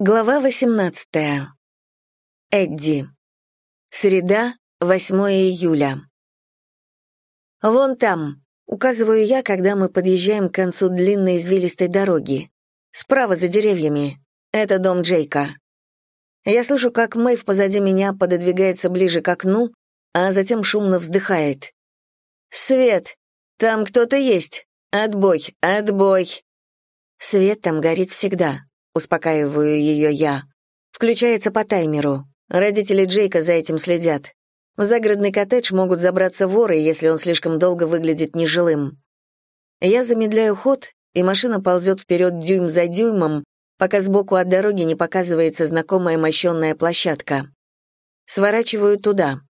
Глава 18. Эдди. Среда, 8 июля. «Вон там», — указываю я, когда мы подъезжаем к концу длинной извилистой дороги. «Справа за деревьями. Это дом Джейка». Я слышу, как Мэйв позади меня пододвигается ближе к окну, а затем шумно вздыхает. «Свет! Там кто-то есть! Отбой! Отбой!» Свет там горит всегда. Успокаиваю ее я. Включается по таймеру. Родители Джейка за этим следят. В загородный коттедж могут забраться воры, если он слишком долго выглядит нежилым. Я замедляю ход, и машина ползет вперед дюйм за дюймом, пока сбоку от дороги не показывается знакомая мощенная площадка. Сворачиваю туда.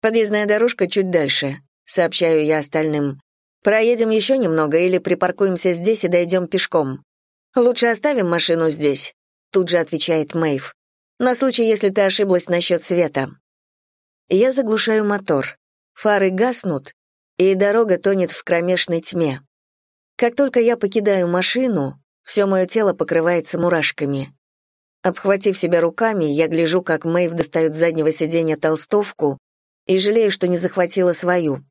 Подъездная дорожка чуть дальше, сообщаю я остальным. Проедем еще немного или припаркуемся здесь и дойдем пешком. «Лучше оставим машину здесь», — тут же отвечает Мэйв. «На случай, если ты ошиблась насчет света». Я заглушаю мотор. Фары гаснут, и дорога тонет в кромешной тьме. Как только я покидаю машину, все мое тело покрывается мурашками. Обхватив себя руками, я гляжу, как Мэйв достает с заднего сиденья толстовку и жалею, что не захватила свою.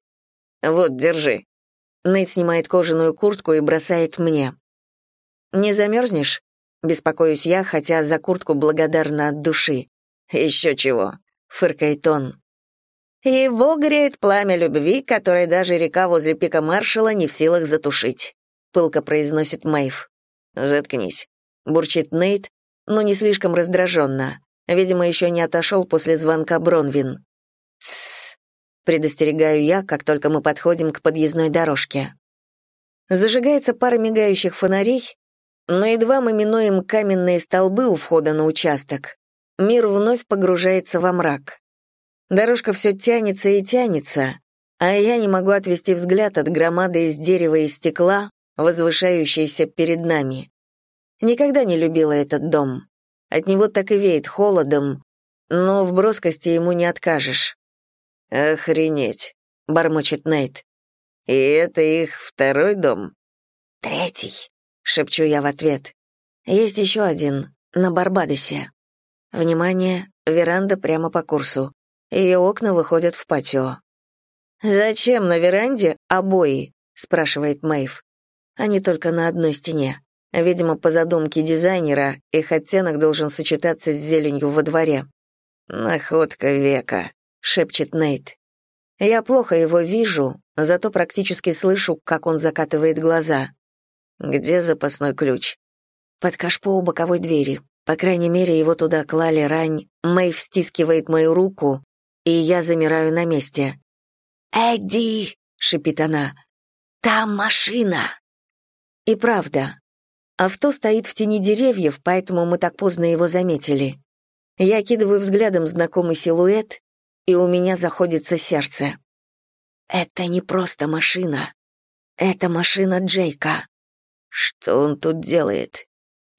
«Вот, держи». Нейт снимает кожаную куртку и бросает мне. «Не замерзнешь?» — беспокоюсь я, хотя за куртку благодарна от души. «Еще чего», — фыркает он. «Его греет пламя любви, которое даже река возле пика маршала не в силах затушить», — пылко произносит Мэйв. «Заткнись», — бурчит Нейт, но не слишком раздраженно. Видимо, еще не отошел после звонка Бронвин. «Тссс», — предостерегаю я, как только мы подходим к подъездной дорожке. Зажигается пара мигающих фонарей, но едва мы минуем каменные столбы у входа на участок, мир вновь погружается во мрак. Дорожка все тянется и тянется, а я не могу отвести взгляд от громады из дерева и стекла, возвышающейся перед нами. Никогда не любила этот дом. От него так и веет холодом, но в броскости ему не откажешь. «Охренеть», — бормочет Нейт. «И это их второй дом?» «Третий», шепчу я в ответ. Есть еще один, на Барбадосе. Внимание, веранда прямо по курсу. Ее окна выходят в патио. «Зачем на веранде обои?» — спрашивает Мэйв. Они только на одной стене. Видимо, по задумке дизайнера, их оттенок должен сочетаться с зеленью во дворе. «Находка века», — шепчет Нейт. Я плохо его вижу, зато практически слышу, как он закатывает глаза. Где запасной ключ? Под кашпо у боковой двери. По крайней мере, его туда клали рань. Мэйв стискивает мою руку, и я замираю на месте. «Эдди!» — шипит она. «Там машина!» И правда. Авто стоит в тени деревьев, поэтому мы так поздно его заметили. Я кидываю взглядом знакомый силуэт, и у меня заходится сердце. Это не просто машина. Это машина Джейка. Что он тут делает?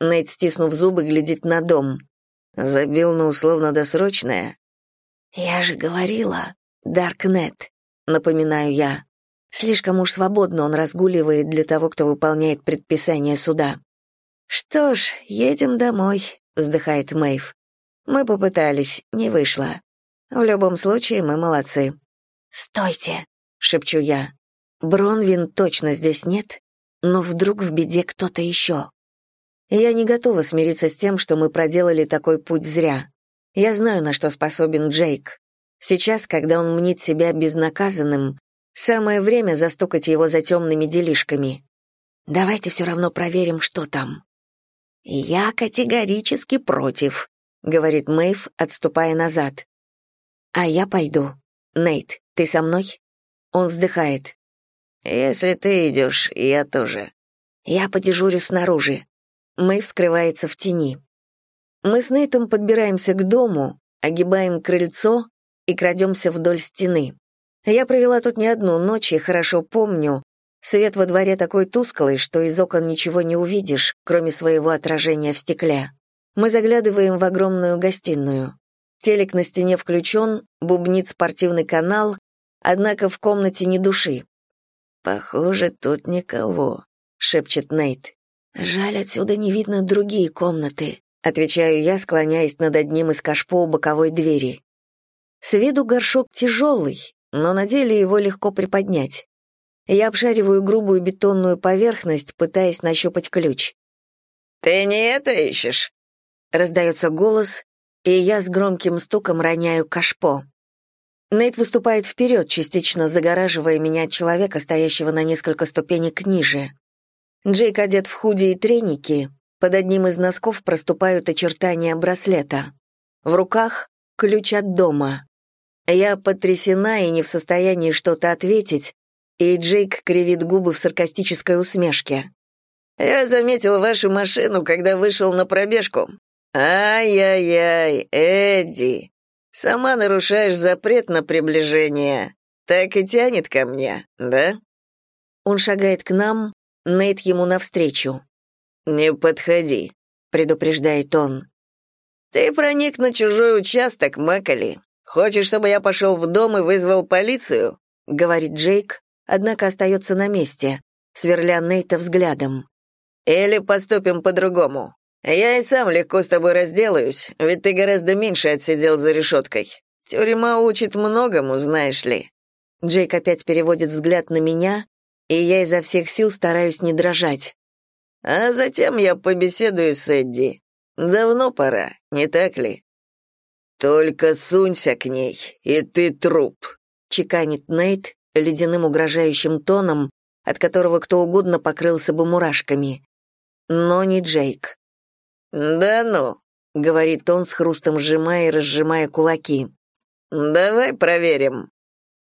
Нейт, стиснув зубы, глядит на дом. Забил на условно-досрочное? Я же говорила, Даркнет, напоминаю я. Слишком уж свободно он разгуливает для того, кто выполняет предписания суда. Что ж, едем домой, вздыхает Мэйв. Мы попытались, не вышло. В любом случае, мы молодцы. Стойте, шепчу я. Бронвин точно здесь нет? Но вдруг в беде кто-то еще. Я не готова смириться с тем, что мы проделали такой путь зря. Я знаю, на что способен Джейк. Сейчас, когда он мнит себя безнаказанным, самое время застукать его за темными делишками. Давайте все равно проверим, что там. Я категорически против, говорит Мэйв, отступая назад. А я пойду. Нейт, ты со мной? Он вздыхает. Если ты идешь, я тоже. Я подежурю снаружи. Мэй вскрывается в тени. Мы с Нейтом подбираемся к дому, огибаем крыльцо и крадемся вдоль стены. Я провела тут не одну ночь и хорошо помню. Свет во дворе такой тусклый, что из окон ничего не увидишь, кроме своего отражения в стекле. Мы заглядываем в огромную гостиную. Телек на стене включен, бубнит спортивный канал, однако в комнате ни души. «Похоже, тут никого», — шепчет Нейт. «Жаль, отсюда не видно другие комнаты», отвечаю я, склоняясь над одним из кашпо у боковой двери. С виду горшок тяжелый, но на деле его легко приподнять. Я обшариваю грубую бетонную поверхность, пытаясь нащупать ключ. «Ты не это ищешь?» Раздается голос, и я с громким стуком роняю кашпо. Нейт выступает вперед, частично загораживая меня от человека, стоящего на несколько ступенек ниже. Джейк одет в худи и треники, под одним из носков проступают очертания браслета. В руках — ключ от дома. Я потрясена и не в состоянии что-то ответить, и Джейк кривит губы в саркастической усмешке. «Я заметил вашу машину, когда вышел на пробежку. Ай-яй-яй, Эдди, сама нарушаешь запрет на приближение. Так и тянет ко мне, да?» Он шагает к нам, Нейт ему навстречу. «Не подходи», — предупреждает он. «Ты проник на чужой участок, Макали. Хочешь, чтобы я пошел в дом и вызвал полицию?» — говорит Джейк, однако остается на месте, сверля Нейта взглядом. «Или поступим по-другому. Я и сам легко с тобой разделаюсь, ведь ты гораздо меньше отсидел за решеткой. Тюрьма учит многому, знаешь ли». Джейк опять переводит взгляд на меня, и я изо всех сил стараюсь не дрожать. «А затем я побеседую с Эдди. Давно пора, не так ли?» «Только сунься к ней, и ты труп», — чеканит Нейт ледяным угрожающим тоном, от которого кто угодно покрылся бы мурашками. Но не Джейк. «Да ну», — говорит он с хрустом сжимая и разжимая кулаки. «Давай проверим».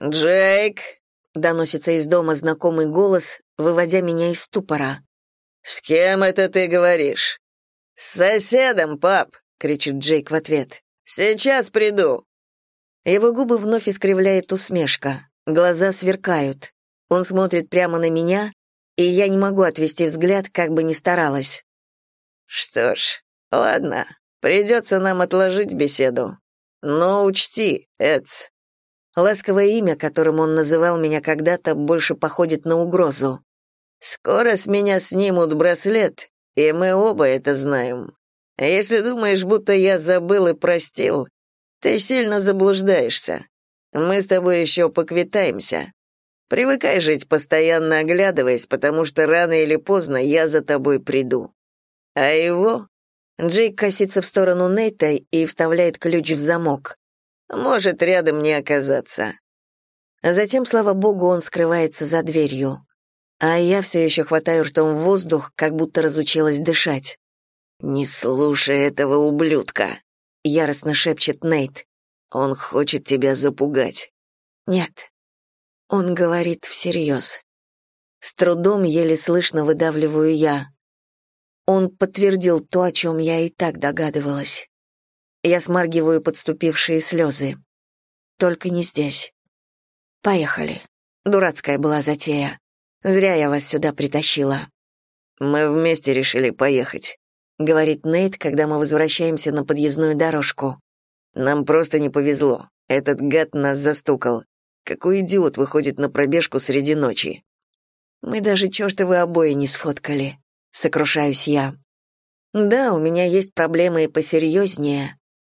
«Джейк», — доносится из дома знакомый голос, выводя меня из ступора. «С кем это ты говоришь?» «С соседом, пап», — кричит Джейк в ответ. «Сейчас приду». Его губы вновь искривляет усмешка, глаза сверкают. Он смотрит прямо на меня, и я не могу отвести взгляд, как бы ни старалась. «Что ж, ладно, придется нам отложить беседу. Но учти, Эдс». Ласковое имя, которым он называл меня когда-то, больше походит на угрозу. «Скоро с меня снимут браслет, и мы оба это знаем. Если думаешь, будто я забыл и простил, ты сильно заблуждаешься. Мы с тобой еще поквитаемся. Привыкай жить, постоянно оглядываясь, потому что рано или поздно я за тобой приду. А его Джейк косится в сторону Нейта и вставляет ключ в замок. Может рядом не оказаться. Затем, слава богу, он скрывается за дверью. А я все еще хватаю ртом в воздух, как будто разучилась дышать. «Не слушай этого ублюдка», — яростно шепчет Нейт. «Он хочет тебя запугать». «Нет». Он говорит всерьез. С трудом еле слышно выдавливаю я. Он подтвердил то, о чем я и так догадывалась. Я смаргиваю подступившие слезы. Только не здесь. Поехали. Дурацкая была затея. Зря я вас сюда притащила. Мы вместе решили поехать, говорит Нейт, когда мы возвращаемся на подъездную дорожку. Нам просто не повезло. Этот гад нас застукал. Какой идиот выходит на пробежку среди ночи? Мы даже чертовы обои не сфоткали сокрушаюсь я. Да, у меня есть проблемы и посерьезнее,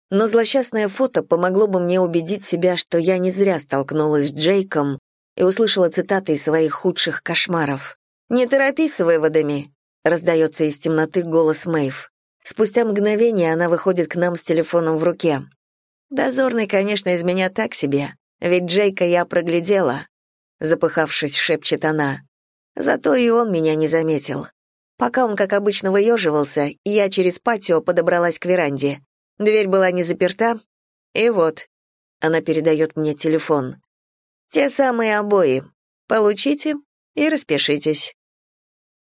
но злосчастное фото помогло бы мне убедить себя, что я не зря столкнулась с Джейком и услышала цитаты из своих худших кошмаров. «Не торопись с выводами», — раздается из темноты голос Мэйв. Спустя мгновение она выходит к нам с телефоном в руке. «Дозорный, конечно, из меня так себе, ведь Джейка я проглядела», — запыхавшись, шепчет она. «Зато и он меня не заметил. Пока он, как обычно, выеживался, я через патио подобралась к веранде. Дверь была не заперта. И вот. Она передает мне телефон. Те самые обои. Получите и распишитесь.